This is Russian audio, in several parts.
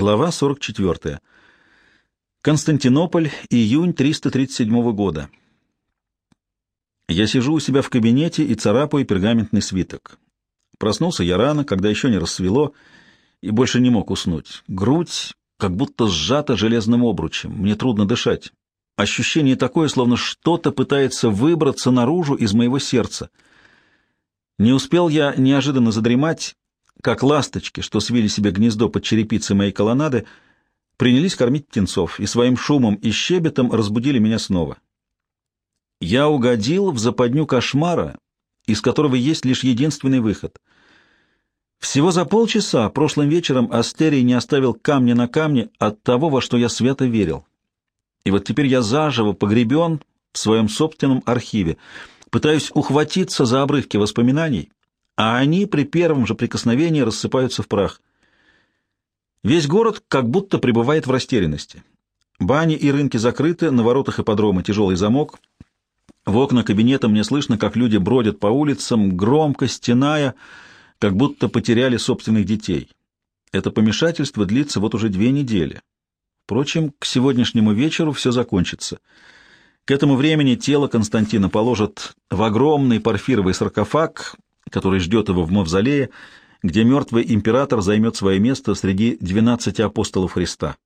Глава 44. Константинополь, июнь 337 года. Я сижу у себя в кабинете и царапаю пергаментный свиток. Проснулся я рано, когда еще не рассвело, и больше не мог уснуть. Грудь как будто сжата железным обручем, мне трудно дышать. Ощущение такое, словно что-то пытается выбраться наружу из моего сердца. Не успел я неожиданно задремать, как ласточки, что свили себе гнездо под черепицей моей колоннады, принялись кормить птенцов и своим шумом и щебетом разбудили меня снова. Я угодил в западню кошмара, из которого есть лишь единственный выход. Всего за полчаса прошлым вечером Астерий не оставил камня на камне от того, во что я свято верил. И вот теперь я заживо погребен в своем собственном архиве, пытаюсь ухватиться за обрывки воспоминаний, а они при первом же прикосновении рассыпаются в прах. Весь город как будто пребывает в растерянности. Бани и рынки закрыты, на воротах ипподрома тяжелый замок. В окна кабинета мне слышно, как люди бродят по улицам, громко стеная, как будто потеряли собственных детей. Это помешательство длится вот уже две недели. Впрочем, к сегодняшнему вечеру все закончится. К этому времени тело Константина положат в огромный порфировый саркофаг, который ждет его в мавзолее, где мертвый император займет свое место среди двенадцати апостолов Христа.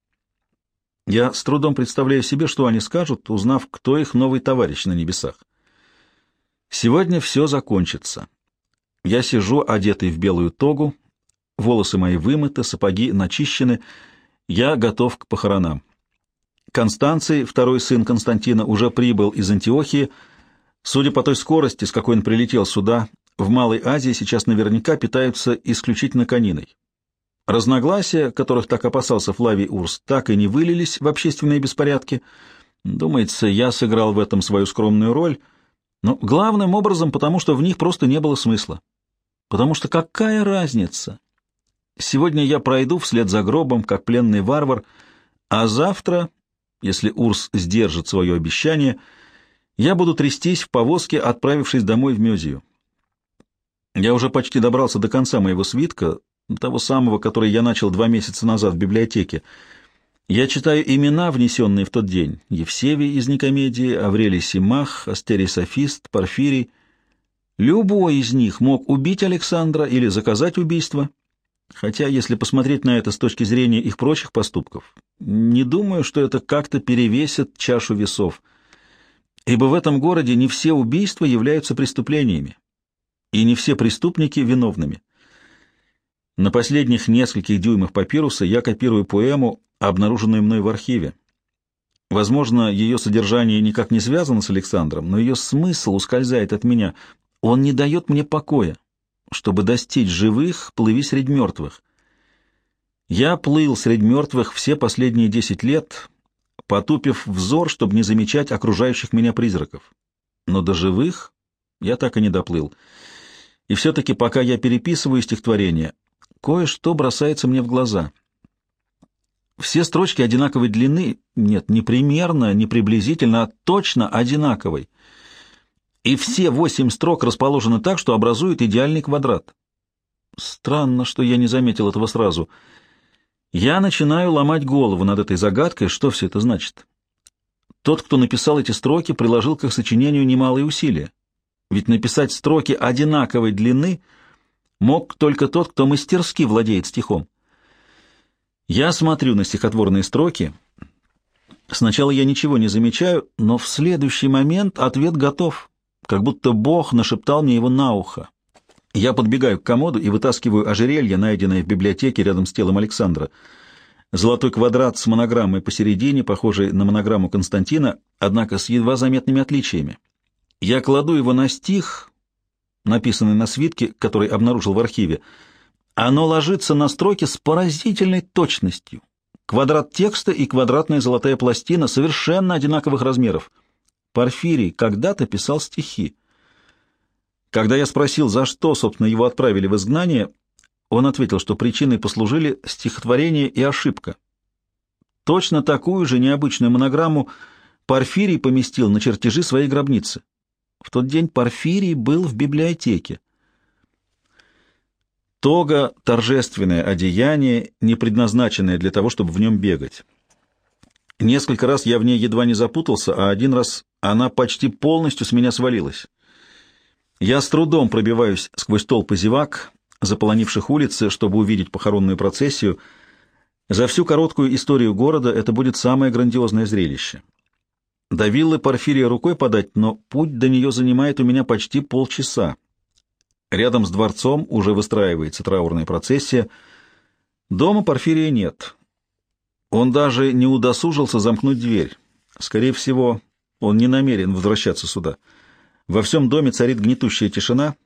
Я с трудом представляю себе, что они скажут, узнав, кто их новый товарищ на небесах. Сегодня все закончится. Я сижу, одетый в белую тогу, волосы мои вымыты, сапоги начищены, я готов к похоронам. Констанций, второй сын Константина, уже прибыл из Антиохии. Судя по той скорости, с какой он прилетел сюда, в Малой Азии сейчас наверняка питаются исключительно кониной. Разногласия, которых так опасался Флавий Урс, так и не вылились в общественные беспорядки. Думается, я сыграл в этом свою скромную роль, но главным образом потому, что в них просто не было смысла. Потому что какая разница? Сегодня я пройду вслед за гробом, как пленный варвар, а завтра, если Урс сдержит свое обещание, я буду трястись в повозке, отправившись домой в Мюзию. Я уже почти добрался до конца моего свитка, того самого, который я начал два месяца назад в библиотеке. Я читаю имена, внесенные в тот день. Евсевий из Никомедии, Аврелий Симах, Астерий Софист, Порфирий. Любой из них мог убить Александра или заказать убийство. Хотя, если посмотреть на это с точки зрения их прочих поступков, не думаю, что это как-то перевесит чашу весов. Ибо в этом городе не все убийства являются преступлениями и не все преступники виновными. На последних нескольких дюймах папируса я копирую поэму, обнаруженную мной в архиве. Возможно, ее содержание никак не связано с Александром, но ее смысл ускользает от меня. Он не дает мне покоя. Чтобы достичь живых, плыви среди мертвых. Я плыл среди мертвых все последние десять лет, потупив взор, чтобы не замечать окружающих меня призраков. Но до живых я так и не доплыл. И все-таки, пока я переписываю стихотворение, кое-что бросается мне в глаза. Все строчки одинаковой длины, нет, не примерно, не приблизительно, а точно одинаковой. И все восемь строк расположены так, что образуют идеальный квадрат. Странно, что я не заметил этого сразу. Я начинаю ломать голову над этой загадкой, что все это значит. Тот, кто написал эти строки, приложил к их сочинению немалые усилия. Ведь написать строки одинаковой длины мог только тот, кто мастерски владеет стихом. Я смотрю на стихотворные строки. Сначала я ничего не замечаю, но в следующий момент ответ готов, как будто Бог нашептал мне его на ухо. Я подбегаю к комоду и вытаскиваю ожерелье, найденное в библиотеке рядом с телом Александра. Золотой квадрат с монограммой посередине, похожий на монограмму Константина, однако с едва заметными отличиями. Я кладу его на стих, написанный на свитке, который обнаружил в архиве. Оно ложится на строки с поразительной точностью. Квадрат текста и квадратная золотая пластина совершенно одинаковых размеров. Порфирий когда-то писал стихи. Когда я спросил, за что, собственно, его отправили в изгнание, он ответил, что причиной послужили стихотворение и ошибка. Точно такую же необычную монограмму Порфирий поместил на чертежи своей гробницы. В тот день Порфирий был в библиотеке. Тога — торжественное одеяние, не предназначенное для того, чтобы в нем бегать. Несколько раз я в ней едва не запутался, а один раз она почти полностью с меня свалилась. Я с трудом пробиваюсь сквозь толпы зевак, заполонивших улицы, чтобы увидеть похоронную процессию. За всю короткую историю города это будет самое грандиозное зрелище. До виллы Порфирия рукой подать, но путь до нее занимает у меня почти полчаса. Рядом с дворцом уже выстраивается траурная процессия. Дома Порфирия нет. Он даже не удосужился замкнуть дверь. Скорее всего, он не намерен возвращаться сюда. Во всем доме царит гнетущая тишина —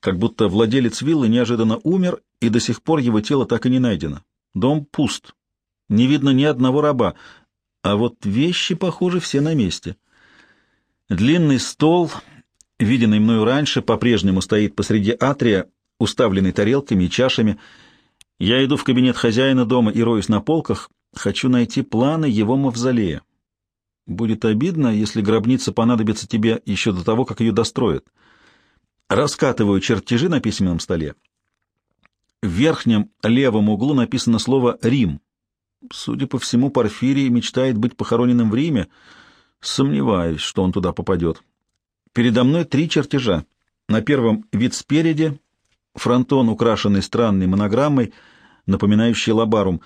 как будто владелец виллы неожиданно умер, и до сих пор его тело так и не найдено. Дом пуст. Не видно ни одного раба, а вот вещи, похоже, все на месте. Длинный стол, виденный мною раньше, по-прежнему стоит посреди атрия, уставленный тарелками и чашами. Я иду в кабинет хозяина дома и роюсь на полках. Хочу найти планы его мавзолея. Будет обидно, если гробница понадобится тебе еще до того, как ее достроят. Раскатываю чертежи на письменном столе. В верхнем левом углу написано слово «Рим». Судя по всему, Порфирий мечтает быть похороненным в Риме. Сомневаюсь, что он туда попадет. Передо мной три чертежа. На первом вид спереди, фронтон, украшенный странной монограммой, напоминающей лабарум.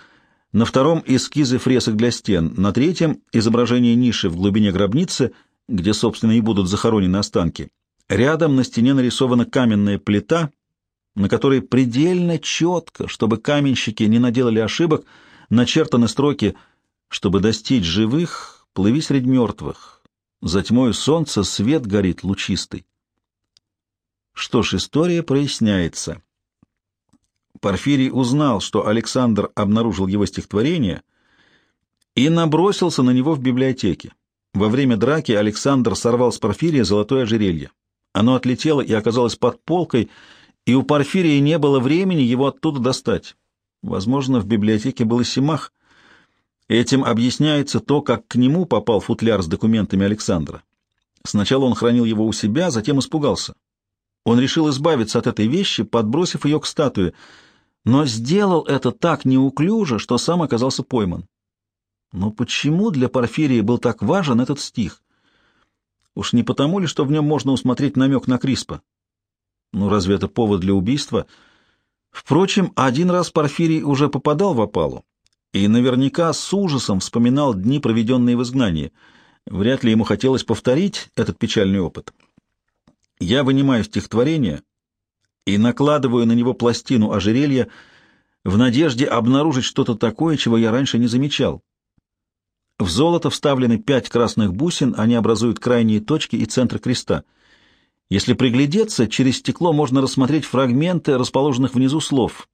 На втором эскизы фресок для стен. На третьем изображение ниши в глубине гробницы, где, собственно, и будут захоронены останки. Рядом на стене нарисована каменная плита, на которой предельно четко, чтобы каменщики не наделали ошибок, начертаны строки «Чтобы достичь живых, плыви средь мертвых, за тьмою солнца свет горит лучистый». Что ж, история проясняется. Порфирий узнал, что Александр обнаружил его стихотворение и набросился на него в библиотеке. Во время драки Александр сорвал с Порфирия золотое ожерелье. Оно отлетело и оказалось под полкой, и у Порфирия не было времени его оттуда достать. Возможно, в библиотеке был и Симах. Этим объясняется то, как к нему попал футляр с документами Александра. Сначала он хранил его у себя, затем испугался. Он решил избавиться от этой вещи, подбросив ее к статуе, но сделал это так неуклюже, что сам оказался пойман. Но почему для Порфирия был так важен этот стих? Уж не потому ли, что в нем можно усмотреть намек на Криспа? Ну, разве это повод для убийства? Впрочем, один раз Порфирий уже попадал в опалу, и наверняка с ужасом вспоминал дни, проведенные в изгнании. Вряд ли ему хотелось повторить этот печальный опыт. Я вынимаю стихотворение и накладываю на него пластину ожерелья в надежде обнаружить что-то такое, чего я раньше не замечал. В золото вставлены пять красных бусин, они образуют крайние точки и центр креста. Если приглядеться, через стекло можно рассмотреть фрагменты расположенных внизу слов.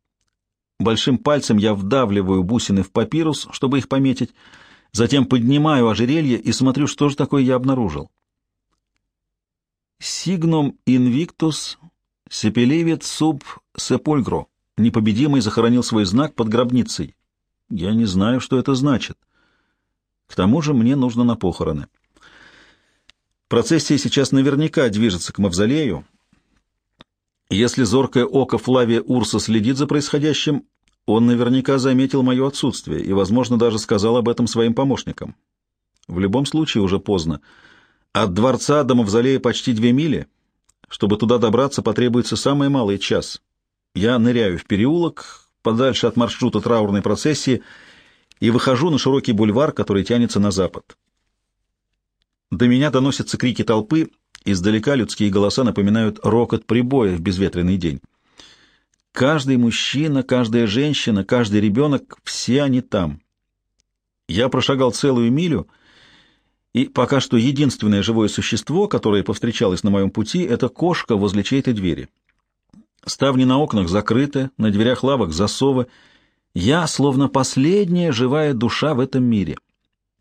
Большим пальцем я вдавливаю бусины в папирус, чтобы их пометить, затем поднимаю ожерелье и смотрю, что же такое я обнаружил. Сигнум инвиктус сепеливет суб сепульгро. Непобедимый захоронил свой знак под гробницей. Я не знаю, что это значит. К тому же мне нужно на похороны. Процессия сейчас наверняка движется к мавзолею. Если зоркое око Флавия Урса следит за происходящим, он наверняка заметил мое отсутствие и, возможно, даже сказал об этом своим помощникам. В любом случае уже поздно. От дворца до мавзолея почти две мили. Чтобы туда добраться, потребуется самый малый час. Я ныряю в переулок, подальше от маршрута траурной процессии, и выхожу на широкий бульвар, который тянется на запад. До меня доносятся крики толпы, издалека людские голоса напоминают рокот прибоя в безветренный день. Каждый мужчина, каждая женщина, каждый ребенок — все они там. Я прошагал целую милю, и пока что единственное живое существо, которое повстречалось на моем пути, — это кошка возле чьей-то двери. Ставни на окнах закрыты, на дверях лавок засовы — я словно последняя живая душа в этом мире.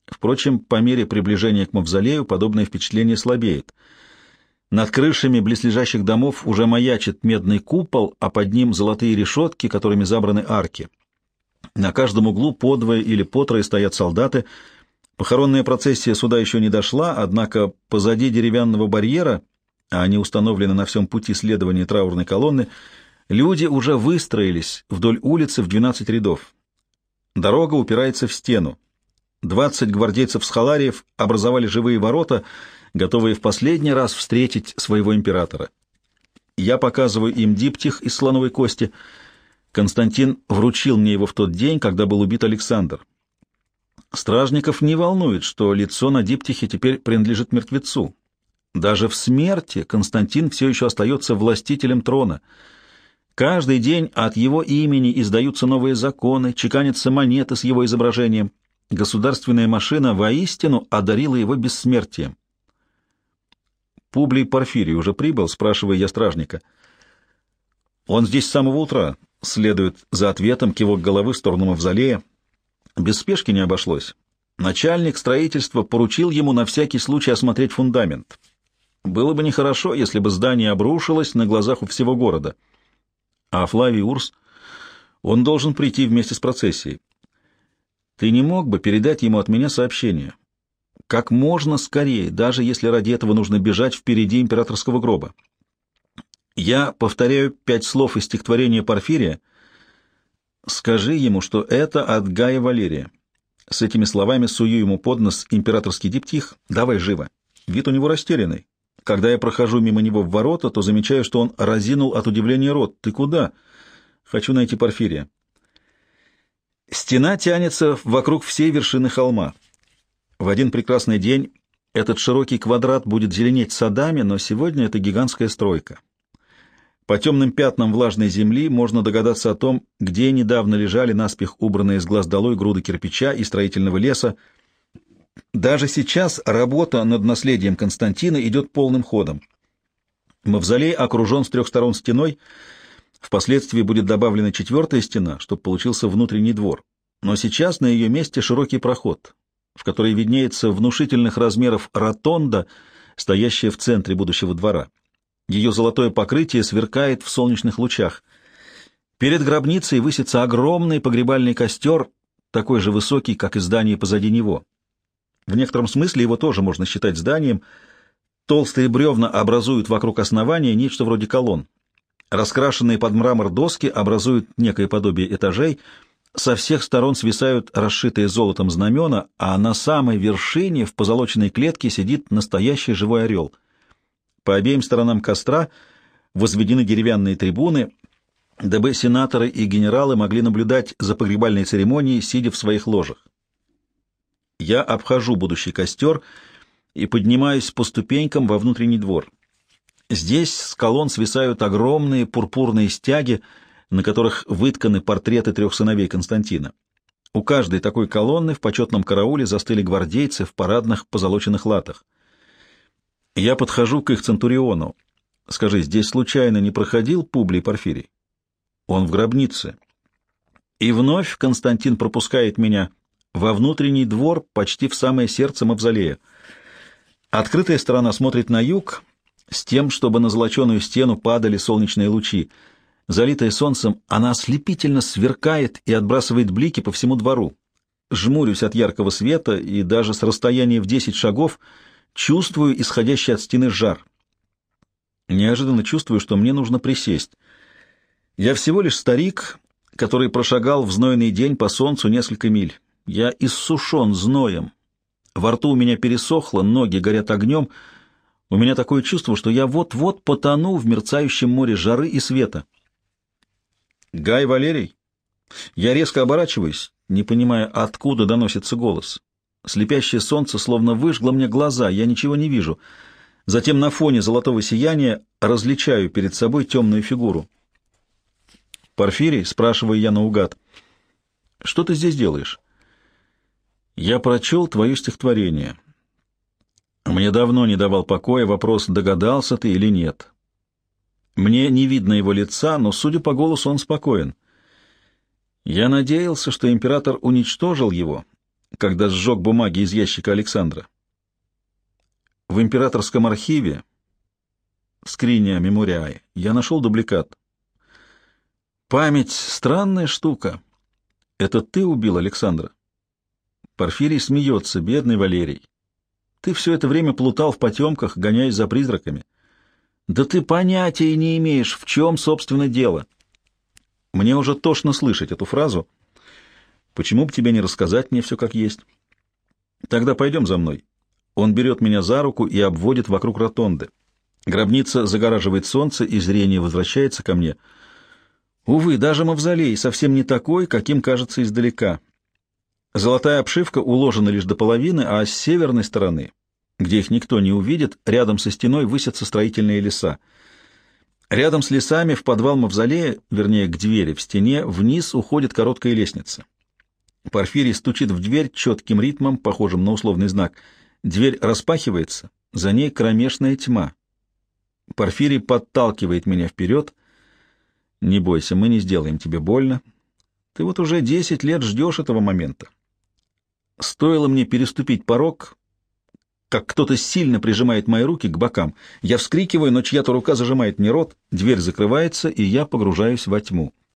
Впрочем, по мере приближения к мавзолею подобное впечатление слабеет. Над крышами близлежащих домов уже маячит медный купол, а под ним золотые решетки, которыми забраны арки. На каждом углу подвое или потрое стоят солдаты. Похоронная процессия сюда еще не дошла, однако позади деревянного барьера, а они установлены на всем пути следования траурной колонны, Люди уже выстроились вдоль улицы в 12 рядов. Дорога упирается в стену. 20 гвардейцев с халариев образовали живые ворота, готовые в последний раз встретить своего императора. Я показываю им диптих из слоновой кости. Константин вручил мне его в тот день, когда был убит Александр. Стражников не волнует, что лицо на диптихе теперь принадлежит мертвецу. Даже в смерти Константин все еще остается властителем трона. Каждый день от его имени издаются новые законы, чеканятся монеты с его изображением. Государственная машина воистину одарила его бессмертием. Публий Порфирий уже прибыл, спрашивая я стражника. Он здесь с самого утра, следует за ответом кивок головы в сторону мавзолея. Без спешки не обошлось. Начальник строительства поручил ему на всякий случай осмотреть фундамент. Было бы нехорошо, если бы здание обрушилось на глазах у всего города. А Флавий Урс, он должен прийти вместе с процессией. Ты не мог бы передать ему от меня сообщение? Как можно скорее, даже если ради этого нужно бежать впереди императорского гроба. Я повторяю пять слов из стихотворения Порфирия. Скажи ему, что это от Гая Валерия. С этими словами сую ему под нос императорский диптих. Давай живо. Вид у него растерянный. Когда я прохожу мимо него в ворота, то замечаю, что он разинул от удивления рот. Ты куда? Хочу найти Порфирия. Стена тянется вокруг всей вершины холма. В один прекрасный день этот широкий квадрат будет зеленеть садами, но сегодня это гигантская стройка. По темным пятнам влажной земли можно догадаться о том, где недавно лежали наспех убранные с глаз долой груды кирпича и строительного леса. Даже сейчас работа над наследием Константина идет полным ходом. Мавзолей окружен с трех сторон стеной, впоследствии будет добавлена четвертая стена, чтобы получился внутренний двор. Но сейчас на ее месте широкий проход, в которой виднеется внушительных размеров ротонда, стоящая в центре будущего двора. Ее золотое покрытие сверкает в солнечных лучах. Перед гробницей высится огромный погребальный костер, такой же высокий, как и здание позади него. В некотором смысле его тоже можно считать зданием. Толстые бревна образуют вокруг основания нечто вроде колонн. Раскрашенные под мрамор доски образуют некое подобие этажей — со всех сторон свисают расшитые золотом знамена, а на самой вершине в позолоченной клетке сидит настоящий живой орел. По обеим сторонам костра возведены деревянные трибуны, дабы сенаторы и генералы могли наблюдать за погребальной церемонией, сидя в своих ложах. Я обхожу будущий костер и поднимаюсь по ступенькам во внутренний двор. Здесь с колонн свисают огромные пурпурные стяги — на которых вытканы портреты трех сыновей Константина. У каждой такой колонны в почетном карауле застыли гвардейцы в парадных позолоченных латах. Я подхожу к их центуриону. Скажи, здесь случайно не проходил Публий Порфирий? Он в гробнице. И вновь Константин пропускает меня во внутренний двор, почти в самое сердце мавзолея. Открытая сторона смотрит на юг, с тем, чтобы на золоченую стену падали солнечные лучи — Залитая солнцем, она ослепительно сверкает и отбрасывает блики по всему двору. Жмурюсь от яркого света и даже с расстояния в десять шагов чувствую исходящий от стены жар. Неожиданно чувствую, что мне нужно присесть. Я всего лишь старик, который прошагал в знойный день по солнцу несколько миль. Я иссушен зноем. Во рту у меня пересохло, ноги горят огнем. У меня такое чувство, что я вот-вот потону в мерцающем море жары и света. «Гай Валерий?» Я резко оборачиваюсь, не понимая, откуда доносится голос. Слепящее солнце словно выжгло мне глаза, я ничего не вижу. Затем на фоне золотого сияния различаю перед собой темную фигуру. «Порфирий?» — спрашиваю я наугад. «Что ты здесь делаешь?» «Я прочел твое стихотворение. Мне давно не давал покоя вопрос, догадался ты или нет. Мне не видно его лица, но, судя по голосу, он спокоен. Я надеялся, что император уничтожил его, когда сжег бумаги из ящика Александра. В императорском архиве, скриня мемориаe, я нашел дубликат. Память — странная штука. Это ты убил Александра? Порфирий смеется, бедный Валерий. Ты все это время плутал в потемках, гоняясь за призраками. Да ты понятия не имеешь, в чем, собственно, дело. Мне уже тошно слышать эту фразу. Почему бы тебе не рассказать мне все как есть? Тогда пойдем за мной. Он берет меня за руку и обводит вокруг ротонды. Гробница загораживает солнце, и зрение возвращается ко мне. Увы, даже мавзолей совсем не такой, каким кажется издалека. Золотая обшивка уложена лишь до половины, а с северной стороны, где их никто не увидит, рядом со стеной высятся строительные леса. Рядом с лесами в подвал мавзолея, вернее, к двери в стене, вниз уходит короткая лестница. Порфирий стучит в дверь четким ритмом, похожим на условный знак. Дверь распахивается, за ней кромешная тьма. Порфирий подталкивает меня вперед. «Не бойся, мы не сделаем тебе больно. Ты вот уже десять лет ждешь этого момента. Стоило мне переступить порог, как кто-то сильно прижимает мои руки к бокам. Я вскрикиваю, но чья-то рука зажимает мне рот, дверь закрывается, и я погружаюсь во тьму.